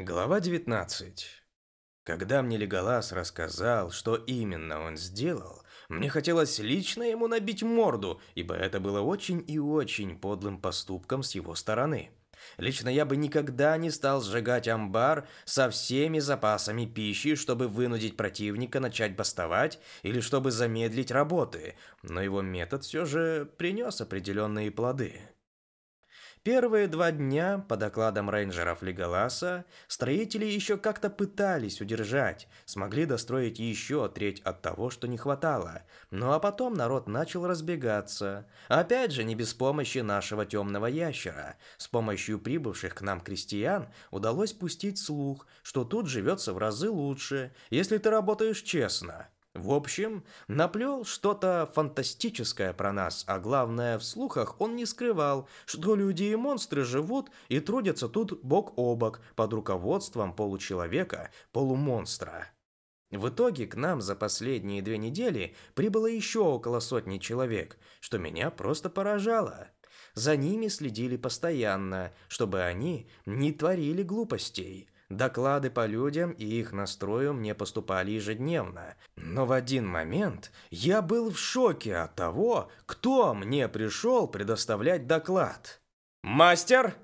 Глава 19. Когда мне Леголас рассказал, что именно он сделал, мне хотелось лично ему набить морду, ибо это было очень и очень подлым поступком с его стороны. Лично я бы никогда не стал сжигать амбар со всеми запасами пищи, чтобы вынудить противника начать бастовать или чтобы замедлить работы, но его метод все же принес определенные плоды. Первые два дня, по докладам рейнджеров Леголаса, строители еще как-то пытались удержать, смогли достроить еще треть от того, что не хватало. Ну а потом народ начал разбегаться. Опять же, не без помощи нашего темного ящера. С помощью прибывших к нам крестьян удалось пустить слух, что тут живется в разы лучше, если ты работаешь честно. В общем, наплел что-то фантастическое про нас, а главное, в слухах он не скрывал, что люди и монстры живут и трудятся тут бок о бок под руководством получеловека, полумонстра. В итоге к нам за последние две недели прибыло еще около сотни человек, что меня просто поражало. За ними следили постоянно, чтобы они не творили глупостей – Доклады по людям и их настрою мне поступали ежедневно. Но в один момент я был в шоке от того, кто мне пришел предоставлять доклад. «Мастер!»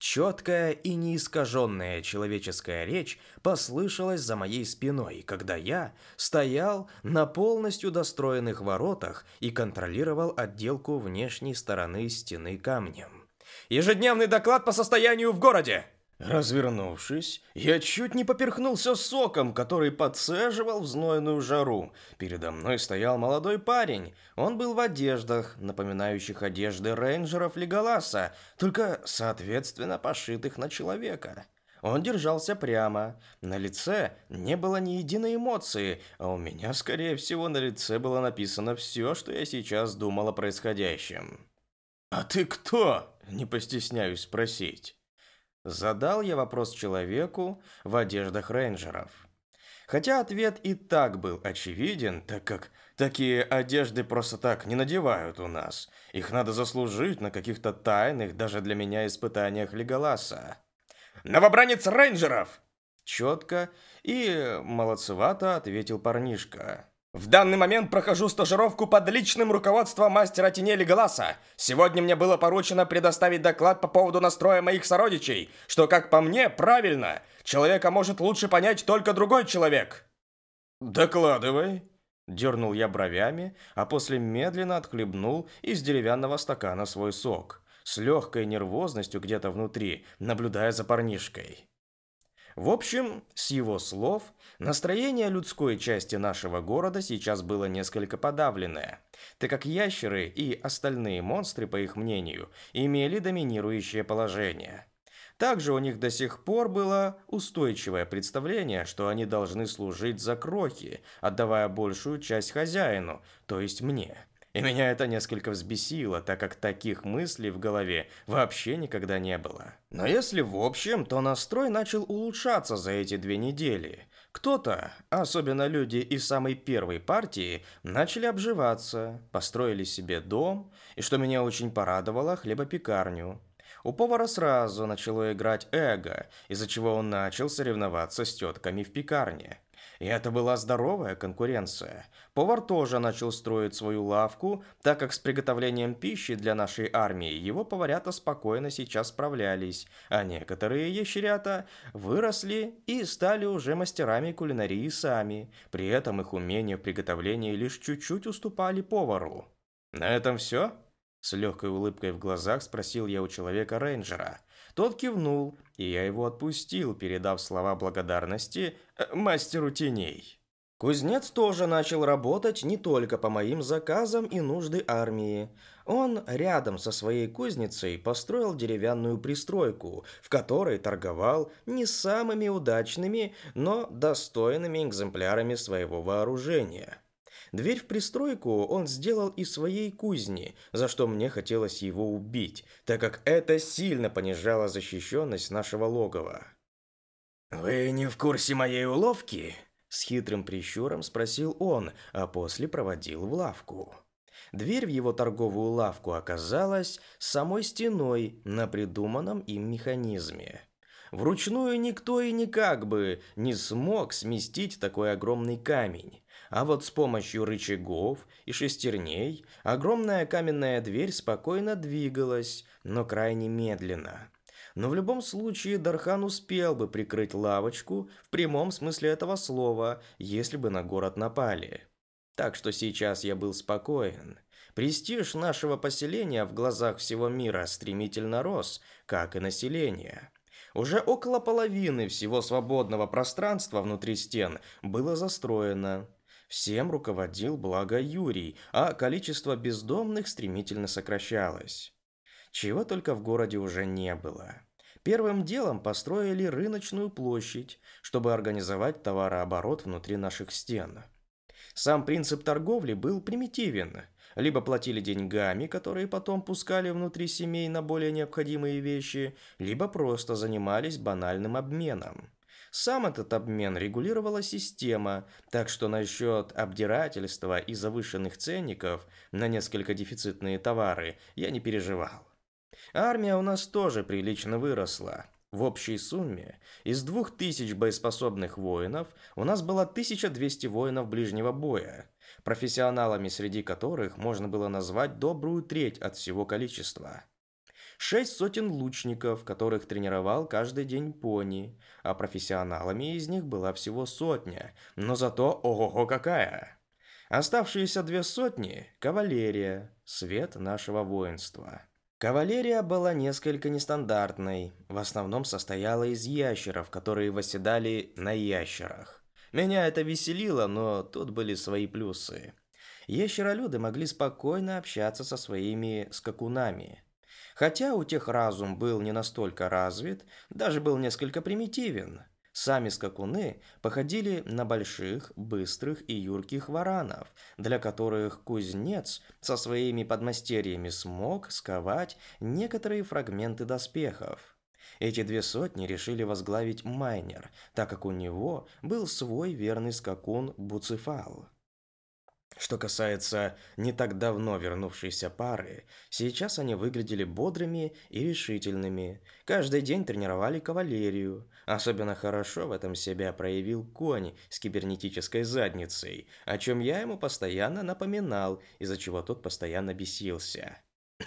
Четкая и неискаженная человеческая речь послышалась за моей спиной, когда я стоял на полностью достроенных воротах и контролировал отделку внешней стороны стены камнем. «Ежедневный доклад по состоянию в городе!» Развернувшись, я чуть не поперхнулся соком, который подсаживал в знойную жару. Передо мной стоял молодой парень. Он был в одеждах, напоминающих одежды рейнджеров Леголаса, только, соответственно, пошитых на человека. Он держался прямо. На лице не было ни единой эмоции, а у меня, скорее всего, на лице было написано все, что я сейчас думал о происходящем. «А ты кто?» – не постесняюсь спросить. Задал я вопрос человеку в одеждах рейнджеров. Хотя ответ и так был очевиден, так как такие одежды просто так не надевают у нас. Их надо заслужить на каких-то тайных, даже для меня, испытаниях Леголаса. «Новобранец рейнджеров!» Четко и молодцевато ответил парнишка. В данный момент прохожу стажировку под личным руководством мастера Тенели Глаза. Сегодня мне было поручено предоставить доклад по поводу настроя моих сородичей, что, как по мне, правильно. Человека может лучше понять только другой человек. Докладывай. Дернул я бровями, а после медленно отхлебнул из деревянного стакана свой сок, с легкой нервозностью где-то внутри, наблюдая за парнишкой. В общем, с его слов, настроение людской части нашего города сейчас было несколько подавленное, так как ящеры и остальные монстры, по их мнению, имели доминирующее положение. Также у них до сих пор было устойчивое представление, что они должны служить за крохи, отдавая большую часть хозяину, то есть мне. И меня это несколько взбесило, так как таких мыслей в голове вообще никогда не было. Но если в общем, то настрой начал улучшаться за эти две недели. Кто-то, особенно люди из самой первой партии, начали обживаться, построили себе дом, и что меня очень порадовало, хлебопекарню. У повара сразу начало играть эго, из-за чего он начал соревноваться с тетками в пекарне. И это была здоровая конкуренция. Повар тоже начал строить свою лавку, так как с приготовлением пищи для нашей армии его поварята спокойно сейчас справлялись, а некоторые ящерята выросли и стали уже мастерами кулинарии сами. При этом их умения в приготовлении лишь чуть-чуть уступали повару. На этом все? С легкой улыбкой в глазах спросил я у человека-рейнджера. Тот кивнул, и я его отпустил, передав слова благодарности э, мастеру теней. Кузнец тоже начал работать не только по моим заказам и нужды армии. Он рядом со своей кузницей построил деревянную пристройку, в которой торговал не самыми удачными, но достойными экземплярами своего вооружения. Дверь в пристройку он сделал из своей кузни, за что мне хотелось его убить, так как это сильно понижало защищенность нашего логова. «Вы не в курсе моей уловки?» С хитрым прищуром спросил он, а после проводил в лавку. Дверь в его торговую лавку оказалась самой стеной на придуманном им механизме. Вручную никто и никак бы не смог сместить такой огромный камень. А вот с помощью рычагов и шестерней огромная каменная дверь спокойно двигалась, но крайне медленно. Но в любом случае Дархан успел бы прикрыть лавочку в прямом смысле этого слова, если бы на город напали. Так что сейчас я был спокоен. Престиж нашего поселения в глазах всего мира стремительно рос, как и население. Уже около половины всего свободного пространства внутри стен было застроено. Всем руководил благо Юрий, а количество бездомных стремительно сокращалось. Чего только в городе уже не было. Первым делом построили рыночную площадь, чтобы организовать товарооборот внутри наших стен. Сам принцип торговли был примитивен. Либо платили деньгами, которые потом пускали внутри семей на более необходимые вещи, либо просто занимались банальным обменом. Сам этот обмен регулировала система, так что насчет обдирательства и завышенных ценников на несколько дефицитные товары я не переживал. Армия у нас тоже прилично выросла. В общей сумме из 2000 боеспособных воинов у нас было 1200 воинов ближнего боя, профессионалами среди которых можно было назвать добрую треть от всего количества. Шесть сотен лучников, которых тренировал каждый день пони, а профессионалами из них была всего сотня, но зато ого-го какая! Оставшиеся две сотни – кавалерия, свет нашего воинства. Кавалерия была несколько нестандартной, в основном состояла из ящеров, которые восседали на ящерах. Меня это веселило, но тут были свои плюсы. Ящеролюды могли спокойно общаться со своими скакунами. Хотя у тех разум был не настолько развит, даже был несколько примитивен – Сами скакуны походили на больших, быстрых и юрких варанов, для которых кузнец со своими подмастерьями смог сковать некоторые фрагменты доспехов. Эти две сотни решили возглавить майнер, так как у него был свой верный скакун Буцефал. Что касается не так давно вернувшейся пары, сейчас они выглядели бодрыми и решительными. Каждый день тренировали кавалерию. Особенно хорошо в этом себя проявил конь с кибернетической задницей, о чем я ему постоянно напоминал, из-за чего тот постоянно бесился.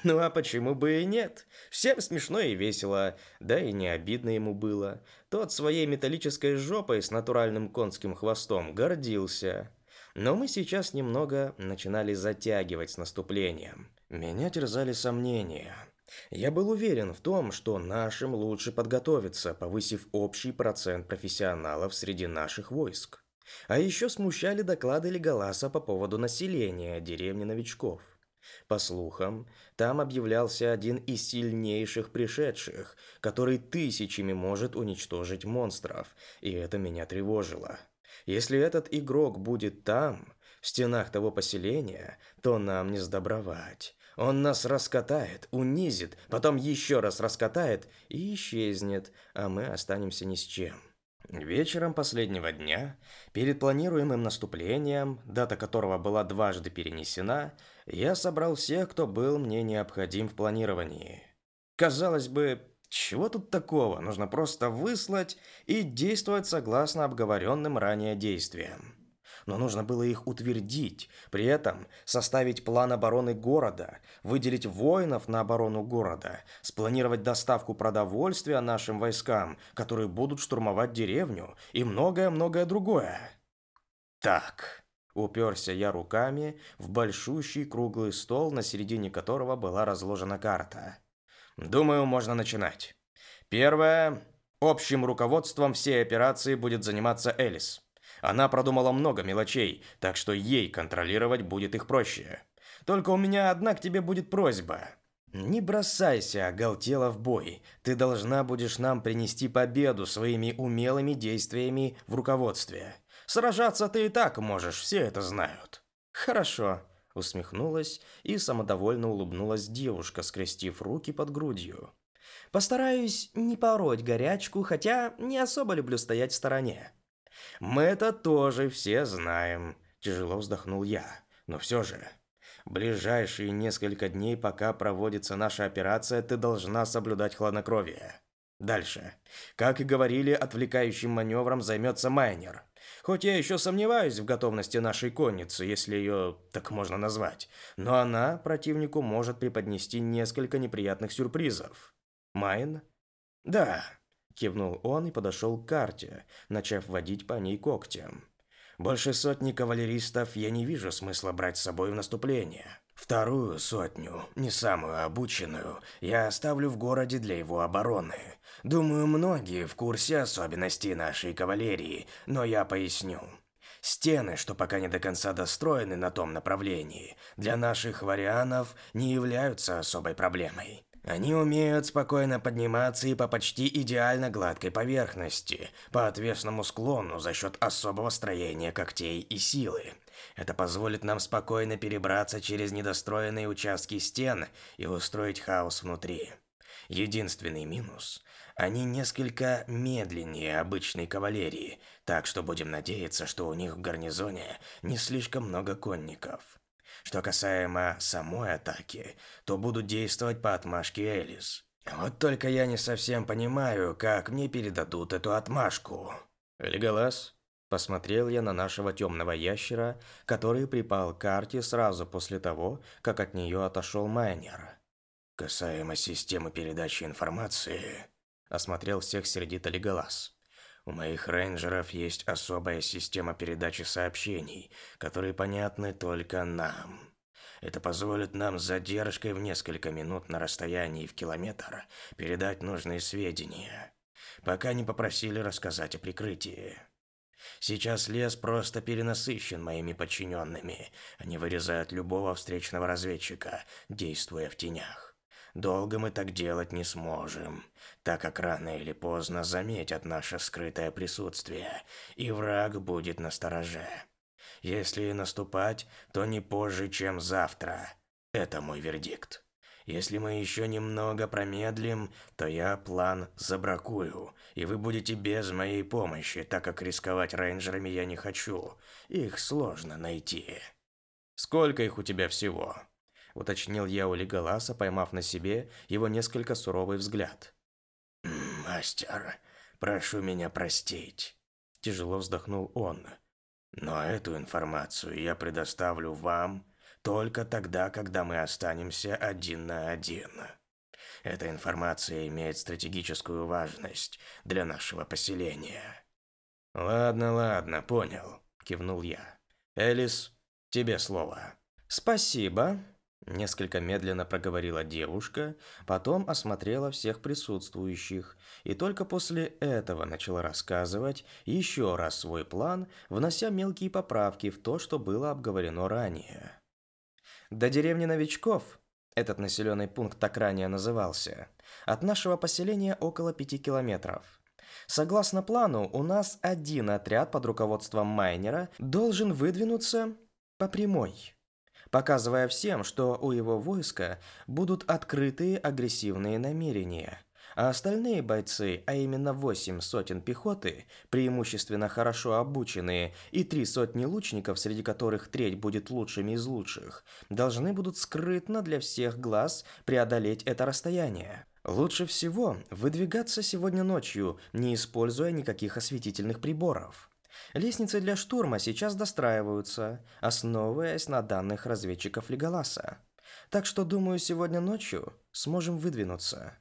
Ну а почему бы и нет? Всем смешно и весело, да и не обидно ему было. Тот своей металлической жопой с натуральным конским хвостом гордился. Но мы сейчас немного начинали затягивать с наступлением. Меня терзали сомнения. Я был уверен в том, что нашим лучше подготовиться, повысив общий процент профессионалов среди наших войск. А еще смущали доклады Леголаса по поводу населения деревни новичков. По слухам, там объявлялся один из сильнейших пришедших, который тысячами может уничтожить монстров, и это меня тревожило. Если этот игрок будет там, в стенах того поселения, то нам не сдобровать. Он нас раскатает, унизит, потом еще раз раскатает и исчезнет, а мы останемся ни с чем. Вечером последнего дня, перед планируемым наступлением, дата которого была дважды перенесена, я собрал всех, кто был мне необходим в планировании. Казалось бы, чего тут такого? Нужно просто выслать и действовать согласно обговоренным ранее действиям. Но нужно было их утвердить, при этом составить план обороны города, выделить воинов на оборону города, спланировать доставку продовольствия нашим войскам, которые будут штурмовать деревню, и многое-многое другое. Так, уперся я руками в большущий круглый стол, на середине которого была разложена карта. Думаю, можно начинать. Первое. Общим руководством всей операции будет заниматься Элис. Она продумала много мелочей, так что ей контролировать будет их проще. Только у меня одна к тебе будет просьба. Не бросайся, оголтела в бой. Ты должна будешь нам принести победу своими умелыми действиями в руководстве. Сражаться ты и так можешь, все это знают. Хорошо, Усмехнулась и самодовольно улыбнулась девушка, скрестив руки под грудью. Постараюсь не пороть горячку, хотя не особо люблю стоять в стороне. Мы это тоже все знаем, тяжело вздохнул я. Но все же, ближайшие несколько дней, пока проводится наша операция, ты должна соблюдать хладнокровие. Дальше. Как и говорили, отвлекающим маневром займется майнер. Хоть я еще сомневаюсь в готовности нашей конницы, если ее так можно назвать, но она противнику может преподнести несколько неприятных сюрпризов. Майн? Да, кивнул он и подошел к карте, начав водить по ней когтем. Больше сотни кавалеристов я не вижу смысла брать с собой в наступление. Вторую сотню, не самую обученную, я оставлю в городе для его обороны. Думаю, многие в курсе особенностей нашей кавалерии, но я поясню. Стены, что пока не до конца достроены на том направлении, для наших варианов не являются особой проблемой. Они умеют спокойно подниматься и по почти идеально гладкой поверхности, по отвесному склону за счет особого строения когтей и силы. Это позволит нам спокойно перебраться через недостроенные участки стен и устроить хаос внутри. Единственный минус – они несколько медленнее обычной кавалерии, так что будем надеяться, что у них в гарнизоне не слишком много конников. Что касаемо самой атаки, то буду действовать по отмашке Элис. Вот только я не совсем понимаю, как мне передадут эту отмашку. Леголас, посмотрел я на нашего темного ящера, который припал к карте сразу после того, как от нее отошел майнер. Касаемо системы передачи информации, осмотрел всех сердито Леголас. У моих рейнджеров есть особая система передачи сообщений, которые понятны только нам. Это позволит нам с задержкой в несколько минут на расстоянии в километр передать нужные сведения. Пока не попросили рассказать о прикрытии. Сейчас лес просто перенасыщен моими подчиненными. Они вырезают любого встречного разведчика, действуя в тенях. Долго мы так делать не сможем, так как рано или поздно заметят наше скрытое присутствие, и враг будет настороже. Если наступать, то не позже, чем завтра. Это мой вердикт. Если мы еще немного промедлим, то я план забракую, и вы будете без моей помощи, так как рисковать рейнджерами я не хочу. Их сложно найти. Сколько их у тебя всего? уточнил я у Леголаса, поймав на себе его несколько суровый взгляд. «Мастер, прошу меня простить», – тяжело вздохнул он. «Но эту информацию я предоставлю вам только тогда, когда мы останемся один на один. Эта информация имеет стратегическую важность для нашего поселения». «Ладно, ладно, понял», – кивнул я. «Элис, тебе слово». «Спасибо», Несколько медленно проговорила девушка, потом осмотрела всех присутствующих и только после этого начала рассказывать еще раз свой план, внося мелкие поправки в то, что было обговорено ранее. До деревни новичков, этот населенный пункт так ранее назывался, от нашего поселения около пяти километров. Согласно плану, у нас один отряд под руководством майнера должен выдвинуться по прямой показывая всем, что у его войска будут открытые агрессивные намерения. А остальные бойцы, а именно восемь сотен пехоты, преимущественно хорошо обученные, и три сотни лучников, среди которых треть будет лучшими из лучших, должны будут скрытно для всех глаз преодолеть это расстояние. Лучше всего выдвигаться сегодня ночью, не используя никаких осветительных приборов. Лестницы для штурма сейчас достраиваются, основываясь на данных разведчиков Леголаса. Так что, думаю, сегодня ночью сможем выдвинуться.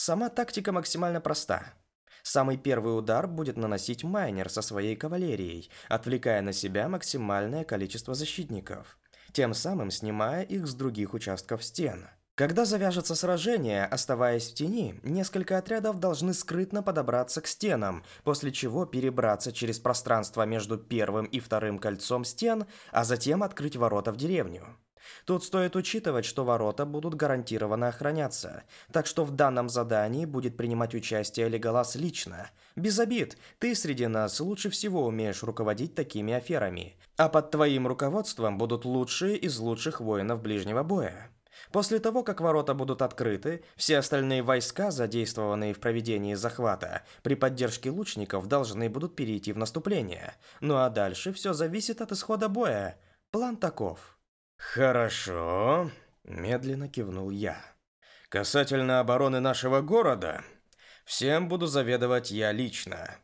Сама тактика максимально проста. Самый первый удар будет наносить майнер со своей кавалерией, отвлекая на себя максимальное количество защитников, тем самым снимая их с других участков стен. Когда завяжется сражение, оставаясь в тени, несколько отрядов должны скрытно подобраться к стенам, после чего перебраться через пространство между первым и вторым кольцом стен, а затем открыть ворота в деревню. Тут стоит учитывать, что ворота будут гарантированно охраняться, так что в данном задании будет принимать участие Леголас лично. Без обид, ты среди нас лучше всего умеешь руководить такими аферами, а под твоим руководством будут лучшие из лучших воинов ближнего боя. После того, как ворота будут открыты, все остальные войска, задействованные в проведении захвата, при поддержке лучников должны будут перейти в наступление. Ну а дальше все зависит от исхода боя. План таков. «Хорошо», – медленно кивнул я. «Касательно обороны нашего города, Всем буду заведовать я лично.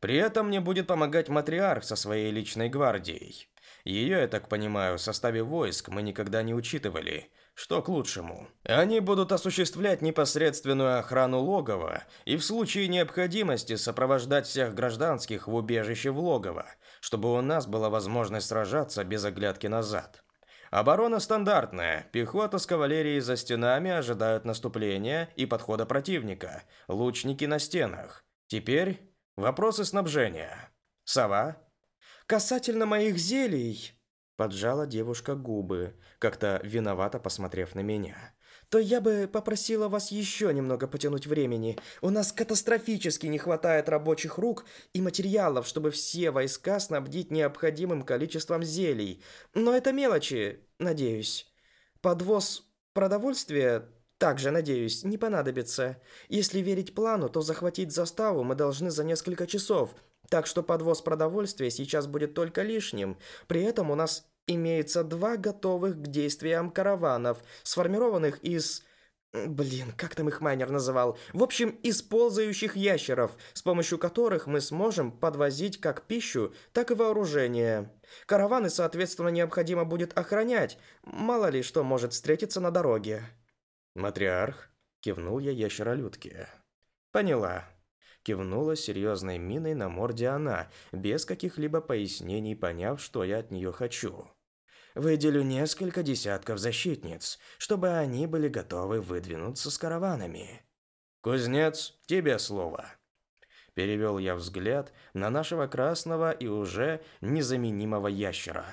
При этом мне будет помогать матриарх со своей личной гвардией. Ее, я так понимаю, в составе войск мы никогда не учитывали, что к лучшему. Они будут осуществлять непосредственную охрану логова и в случае необходимости сопровождать всех гражданских в убежище в логово, чтобы у нас была возможность сражаться без оглядки назад. Оборона стандартная. Пехота с кавалерией за стенами ожидают наступления и подхода противника. Лучники на стенах. Теперь вопросы снабжения. Сова, «Касательно моих зелий...» Поджала девушка губы, как-то виновато посмотрев на меня. «То я бы попросила вас еще немного потянуть времени. У нас катастрофически не хватает рабочих рук и материалов, чтобы все войска снабдить необходимым количеством зелий. Но это мелочи, надеюсь. Подвоз продовольствия также, надеюсь, не понадобится. Если верить плану, то захватить заставу мы должны за несколько часов – так что подвоз продовольствия сейчас будет только лишним. При этом у нас имеется два готовых к действиям караванов, сформированных из... Блин, как там их майнер называл? В общем, из ползающих ящеров, с помощью которых мы сможем подвозить как пищу, так и вооружение. Караваны, соответственно, необходимо будет охранять. Мало ли что может встретиться на дороге. «Матриарх?» – кивнул я ящеролюдке. «Поняла. Кивнула серьезной миной на морде она, без каких-либо пояснений поняв, что я от нее хочу. Выделю несколько десятков защитниц, чтобы они были готовы выдвинуться с караванами. «Кузнец, тебе слово». Перевел я взгляд на нашего красного и уже незаменимого ящера.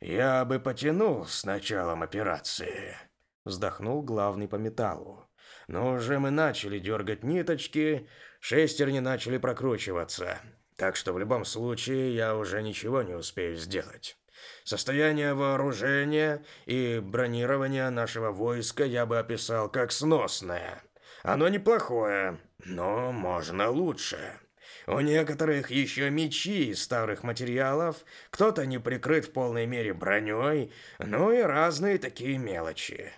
«Я бы потянул с началом операции», — вздохнул главный по металлу. «Но уже мы начали дергать ниточки, шестерни начали прокручиваться, так что в любом случае я уже ничего не успею сделать. Состояние вооружения и бронирования нашего войска я бы описал как сносное. Оно неплохое, но можно лучше. У некоторых еще мечи из старых материалов, кто-то не прикрыт в полной мере броней, ну и разные такие мелочи.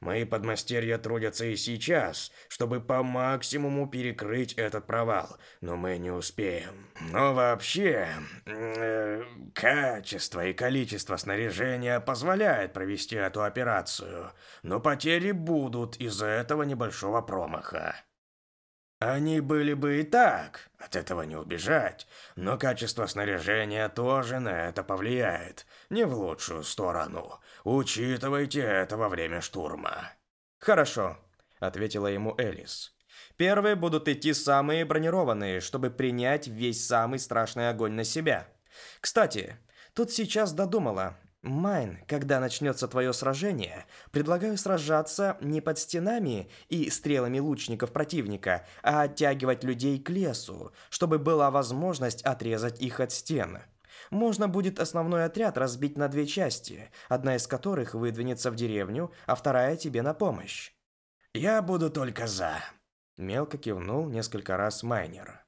Мои подмастерья трудятся и сейчас, чтобы по максимуму перекрыть этот провал, но мы не успеем. Но вообще, э, качество и количество снаряжения позволяет провести эту операцию, но потери будут из-за этого небольшого промаха. Они были бы и так, от этого не убежать, но качество снаряжения тоже на это повлияет, не в лучшую сторону. Учитывайте это во время штурма. Хорошо, ответила ему Элис. Первые будут идти самые бронированные, чтобы принять весь самый страшный огонь на себя. Кстати, тут сейчас додумала, Майн, когда начнется твое сражение, предлагаю сражаться не под стенами и стрелами лучников противника, а оттягивать людей к лесу, чтобы была возможность отрезать их от стен. Можно будет основной отряд разбить на две части, одна из которых выдвинется в деревню, а вторая тебе на помощь. «Я буду только за», — мелко кивнул несколько раз Майнер.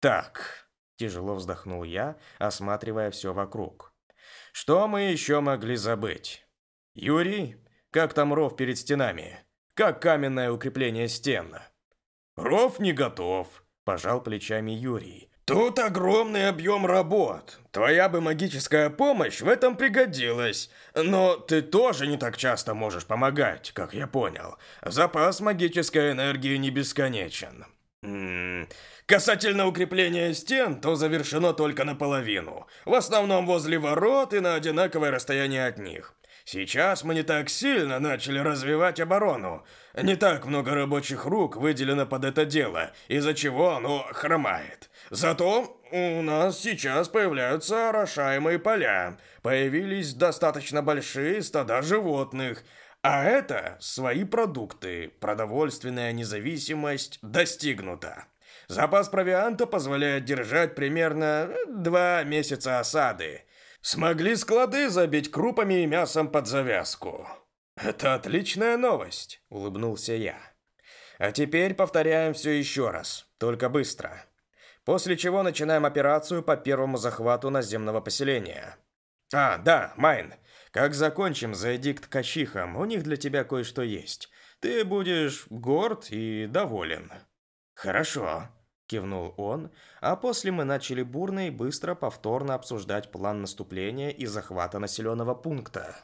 «Так», — тяжело вздохнул я, осматривая все вокруг. Что мы еще могли забыть? Юрий, как там ров перед стенами? Как каменное укрепление стен? Ров не готов, пожал плечами Юрий. Тут огромный объем работ. Твоя бы магическая помощь в этом пригодилась. Но ты тоже не так часто можешь помогать, как я понял. Запас магической энергии не бесконечен. Касательно укрепления стен, то завершено только наполовину. В основном возле ворот и на одинаковое расстояние от них. Сейчас мы не так сильно начали развивать оборону. Не так много рабочих рук выделено под это дело, из-за чего оно хромает. Зато у нас сейчас появляются орошаемые поля. Появились достаточно большие стада животных. А это свои продукты. Продовольственная независимость достигнута. Запас провианта позволяет держать примерно два месяца осады. Смогли склады забить крупами и мясом под завязку. Это отличная новость, улыбнулся я. А теперь повторяем все еще раз, только быстро. После чего начинаем операцию по первому захвату наземного поселения. А, да, Майн, как закончим, зайди к ткачихам, у них для тебя кое-что есть. Ты будешь горд и доволен. Хорошо, кивнул он, а после мы начали бурно и быстро повторно обсуждать план наступления и захвата населенного пункта.